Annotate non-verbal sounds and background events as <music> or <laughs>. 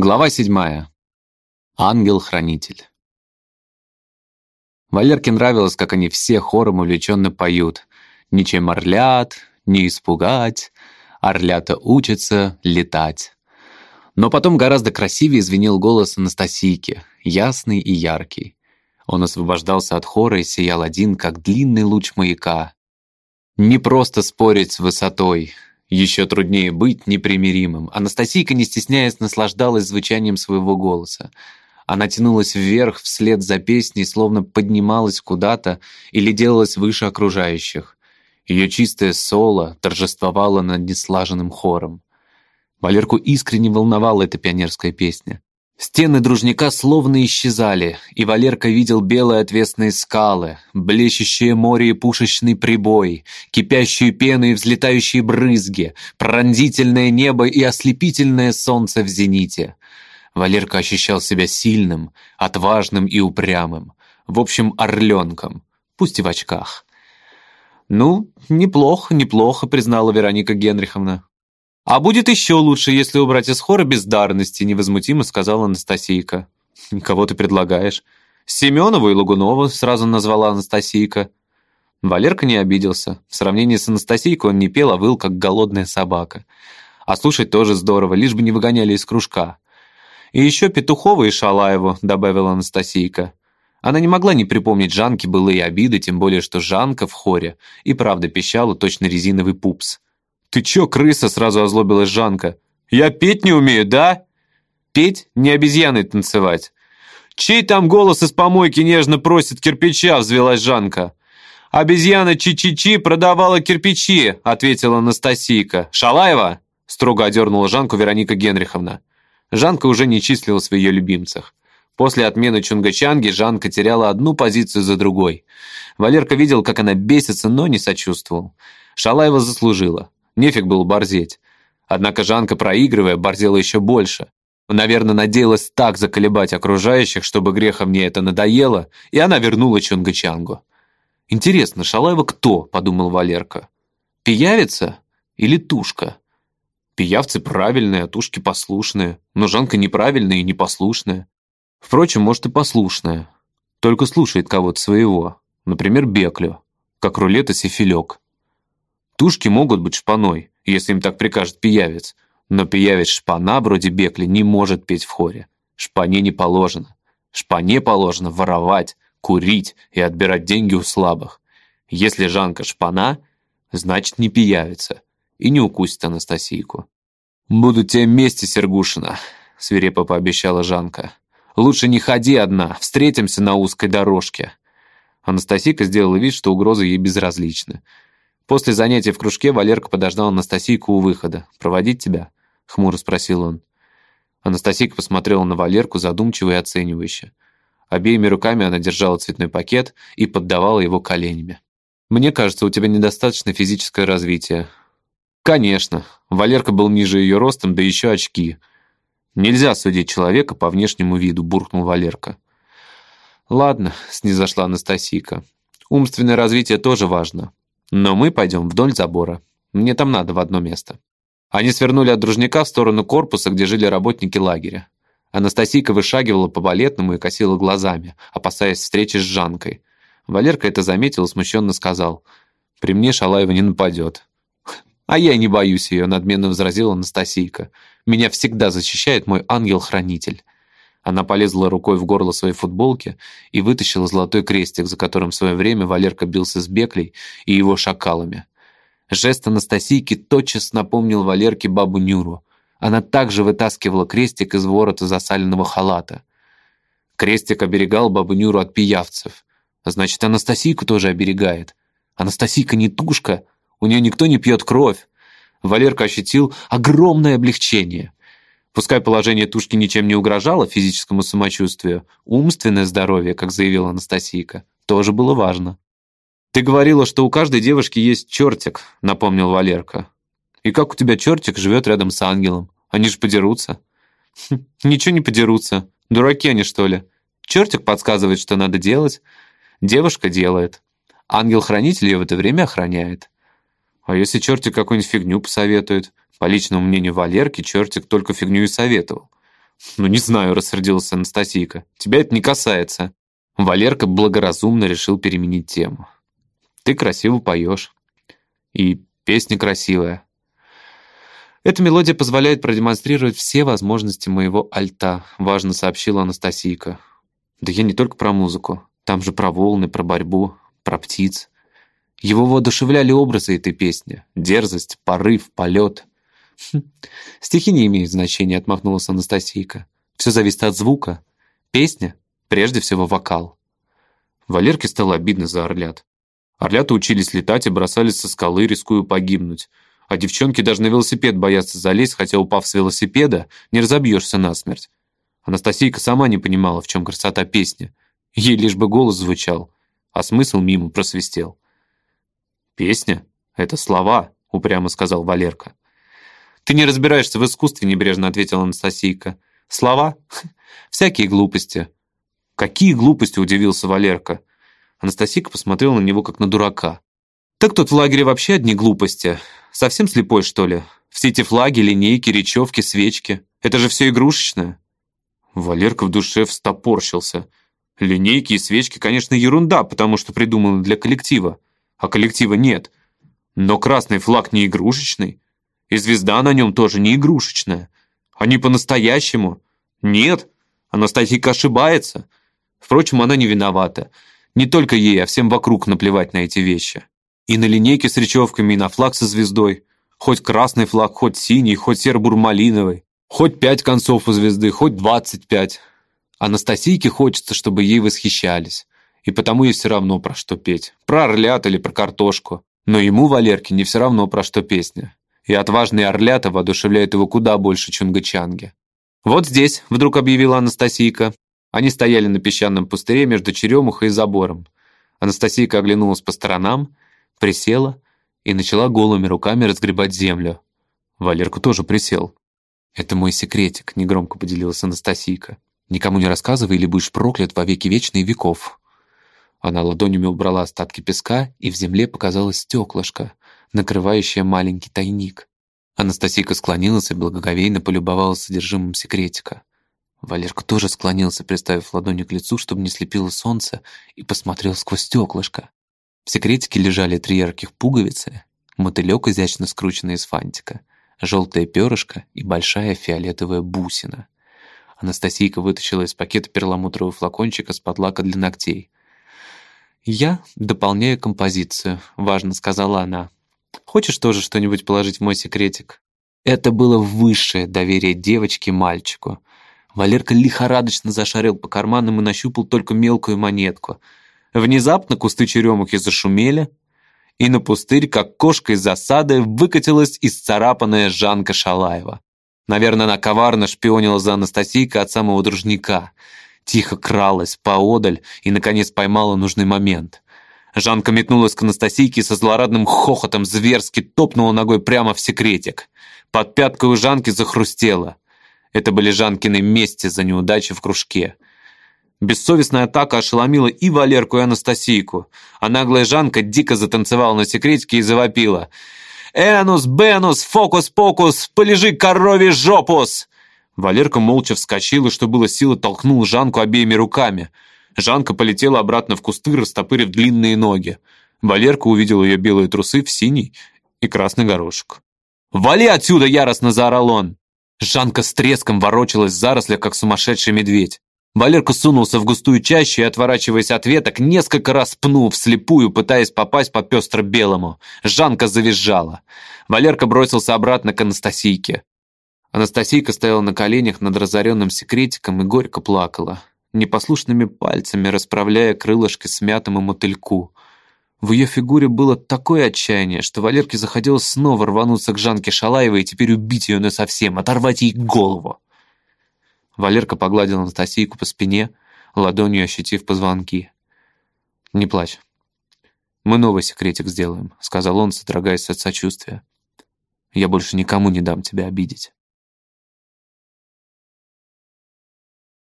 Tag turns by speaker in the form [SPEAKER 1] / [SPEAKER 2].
[SPEAKER 1] Глава седьмая. Ангел-хранитель. Валерке нравилось, как они все хором увлеченно поют. «Ничем орлят, не испугать, орлята учатся летать». Но потом гораздо красивее звенел голос Анастасийки, ясный и яркий. Он освобождался от хора и сиял один, как длинный луч маяка. Не просто спорить с высотой, еще труднее быть непримиримым. Анастасийка, не стесняясь, наслаждалась звучанием своего голоса. Она тянулась вверх вслед за песней, словно поднималась куда-то или делалась выше окружающих. Ее чистое соло торжествовало над неслаженным хором. Валерку искренне волновала эта пионерская песня. Стены дружника словно исчезали, и Валерка видел белые отвесные скалы, блещущее море и пушечный прибой, кипящую пену и взлетающие брызги, пронзительное небо и ослепительное солнце в зените. Валерка ощущал себя сильным, отважным и упрямым. В общем, орленком, пусть и в очках. «Ну, неплохо, неплохо», — признала Вероника Генриховна. «А будет еще лучше, если убрать из хора бездарности», невозмутимо сказала Анастасийка. «Кого ты предлагаешь?» «Семенову и Лагунову», сразу назвала Анастасийка. Валерка не обиделся. В сравнении с Анастасийкой он не пел, а выл, как голодная собака. А слушать тоже здорово, лишь бы не выгоняли из кружка. «И еще Петухова и Шалаеву», — добавила Анастасийка. Она не могла не припомнить Жанке былые обиды, тем более, что Жанка в хоре и правда пищала точно резиновый пупс. «Ты чё, крыса?» — сразу озлобилась Жанка. «Я петь не умею, да?» «Петь? Не обезьяной танцевать». «Чей там голос из помойки нежно просит кирпича?» — взвелась Жанка. «Обезьяна Чи-Чи-Чи продавала кирпичи», — ответила Анастасийка. «Шалаева?» — строго одернула Жанку Вероника Генриховна. Жанка уже не числилась в ее любимцах. После отмены Чунгачанги Жанка теряла одну позицию за другой. Валерка видел, как она бесится, но не сочувствовал. Шалаева заслужила. Нефиг было борзеть. Однако Жанка, проигрывая, борзела еще больше. Наверное, надеялась так заколебать окружающих, чтобы грехом мне это надоело, и она вернула Чунгачангу. «Интересно, Шалаева кто?» – подумал Валерка. «Пиявица или тушка?» Пиявцы правильные, а тушки послушные. Но Жанка неправильная и непослушная. Впрочем, может и послушная. Только слушает кого-то своего. Например, Беклю. Как рулет и сифилек. Тушки могут быть шпаной, если им так прикажет пиявец, но пиявец шпана вроде Бекли не может петь в хоре. Шпане не положено. Шпане положено воровать, курить и отбирать деньги у слабых. Если Жанка шпана, значит не пиявится и не укусит Анастасийку. «Буду тебе вместе, Сергушина», — свирепо пообещала Жанка. «Лучше не ходи одна, встретимся на узкой дорожке». Анастасийка сделала вид, что угрозы ей безразличны. После занятия в кружке Валерка подождал Анастасийку у выхода. «Проводить тебя?» — хмуро спросил он. Анастасийка посмотрела на Валерку задумчиво и оценивающе. Обеими руками она держала цветной пакет и поддавала его коленями. «Мне кажется, у тебя недостаточно физическое развитие». «Конечно». Валерка был ниже ее ростом, да еще очки. «Нельзя судить человека по внешнему виду», — буркнул Валерка. «Ладно», — снизошла Анастасийка. «Умственное развитие тоже важно. Но мы пойдем вдоль забора. Мне там надо в одно место». Они свернули от дружняка в сторону корпуса, где жили работники лагеря. Анастасийка вышагивала по балетному и косила глазами, опасаясь встречи с Жанкой. Валерка это заметил и смущенно сказал. «При мне Шалаева не нападет». «А я не боюсь ее», — надменно возразила Анастасийка. «Меня всегда защищает мой ангел-хранитель». Она полезла рукой в горло своей футболки и вытащила золотой крестик, за которым в свое время Валерка бился с Беклей и его шакалами. Жест Анастасийки тотчас напомнил Валерке бабу Нюру. Она также вытаскивала крестик из ворота засаленного халата. Крестик оберегал бабу Нюру от пиявцев. Значит, Анастасийку тоже оберегает. Анастасийка не тушка, у нее никто не пьет кровь. Валерка ощутил огромное облегчение. Пускай положение тушки ничем не угрожало физическому самочувствию, умственное здоровье, как заявила Анастасийка, тоже было важно. «Ты говорила, что у каждой девушки есть чертик», — напомнил Валерка. «И как у тебя чертик живет рядом с ангелом? Они же подерутся». «Хм, «Ничего не подерутся. Дураки они, что ли? Чертик подсказывает, что надо делать. Девушка делает. Ангел-хранитель ее в это время охраняет. А если чертик какую-нибудь фигню посоветует? По личному мнению Валерки, чертик только фигню и советовал. «Ну, не знаю», — рассердилась Анастасийка. «Тебя это не касается». Валерка благоразумно решил переменить тему. «Ты красиво поешь. И песня красивая. Эта мелодия позволяет продемонстрировать все возможности моего альта», — важно сообщила Анастасийка. «Да я не только про музыку. Там же про волны, про борьбу, про птиц. Его воодушевляли образы этой песни. Дерзость, порыв, полет. Хм, стихи не имеют значения, отмахнулась Анастасийка. Все зависит от звука. Песня, прежде всего вокал. Валерке стало обидно за орлят. Орлята учились летать и бросались со скалы, рискуя погибнуть. А девчонки даже на велосипед боятся залезть, хотя, упав с велосипеда, не разобьешься насмерть. Анастасийка сама не понимала, в чем красота песни. Ей лишь бы голос звучал, а смысл мимо просвистел. «Песня — это слова», — упрямо сказал Валерка. «Ты не разбираешься в искусстве», — небрежно ответила Анастасийка. «Слова? <laughs> Всякие глупости». «Какие глупости?» — удивился Валерка. Анастасийка посмотрела на него, как на дурака. «Так тут в лагере вообще одни глупости. Совсем слепой, что ли? Все эти флаги, линейки, речевки, свечки. Это же все игрушечное». Валерка в душе встопорщился. Линейки и свечки, конечно, ерунда, потому что придуманы для коллектива а коллектива нет. Но красный флаг не игрушечный, и звезда на нем тоже не игрушечная. Они по-настоящему. Нет, Анастасийка ошибается. Впрочем, она не виновата. Не только ей, а всем вокруг наплевать на эти вещи. И на линейке с речевками, и на флаг со звездой. Хоть красный флаг, хоть синий, хоть серо-бурмалиновый. Хоть пять концов у звезды, хоть двадцать пять. Анастасийке хочется, чтобы ей восхищались. И потому ей все равно, про что петь. Про орлят или про картошку. Но ему, Валерке, не все равно, про что песня. И отважные орлята воодушевляют его куда больше чунга-чанги. «Вот здесь», — вдруг объявила Анастасийка. Они стояли на песчаном пустыре между черемухой и забором. Анастасийка оглянулась по сторонам, присела и начала голыми руками разгребать землю. Валерка тоже присел. «Это мой секретик», — негромко поделилась Анастасийка. «Никому не рассказывай, или будешь проклят во веки вечные веков». Она ладонями убрала остатки песка, и в земле показалось стеклышко, накрывающее маленький тайник. Анастасийка склонилась и благоговейно полюбовалась содержимым секретика. Валерка тоже склонился, приставив ладони к лицу, чтобы не слепило солнце, и посмотрел сквозь стеклышко. В секретике лежали три ярких пуговицы, мотылек, изящно скрученный из фантика, желтое перышко и большая фиолетовая бусина. Анастасийка вытащила из пакета перламутровый флакончик из-под для ногтей. «Я дополняю композицию», — важно сказала она. «Хочешь тоже что-нибудь положить в мой секретик?» Это было высшее доверие девочки мальчику. Валерка лихорадочно зашарил по карманам и нащупал только мелкую монетку. Внезапно кусты черемухи зашумели, и на пустырь, как кошка из засады, выкатилась исцарапанная Жанка Шалаева. Наверное, она коварно шпионила за Анастасийкой от самого дружника — тихо кралась поодаль и, наконец, поймала нужный момент. Жанка метнулась к Анастасийке со злорадным хохотом зверски топнула ногой прямо в секретик. Под пяткой у Жанки захрустело. Это были Жанкины мести за неудачи в кружке. Бессовестная атака ошеломила и Валерку, и Анастасийку, а наглая Жанка дико затанцевала на секретике и завопила. «Энус, Бенус, фокус-покус, полежи коровий жопус!» Валерка молча вскочил что было силы, толкнул Жанку обеими руками. Жанка полетела обратно в кусты, растопырив длинные ноги. Валерка увидел ее белые трусы в синий и красный горошек. «Вали отсюда!» — яростно заорал он. Жанка с треском ворочалась в зарослях, как сумасшедший медведь. Валерка сунулся в густую чащу и, отворачиваясь от веток, несколько раз пнул вслепую, пытаясь попасть по пестро-белому. Жанка завизжала. Валерка бросился обратно к Анастасийке. Анастасийка стояла на коленях над разоренным секретиком и горько плакала, непослушными пальцами расправляя крылышки смятому мотыльку. В ее фигуре было такое отчаяние, что Валерке захотелось снова рвануться к Жанке Шалаевой и теперь убить ее насовсем, оторвать ей голову. Валерка погладил Анастасийку по спине, ладонью ощутив позвонки. «Не плачь. Мы новый секретик сделаем», — сказал он, содрогаясь от сочувствия. «Я больше никому не дам тебя обидеть».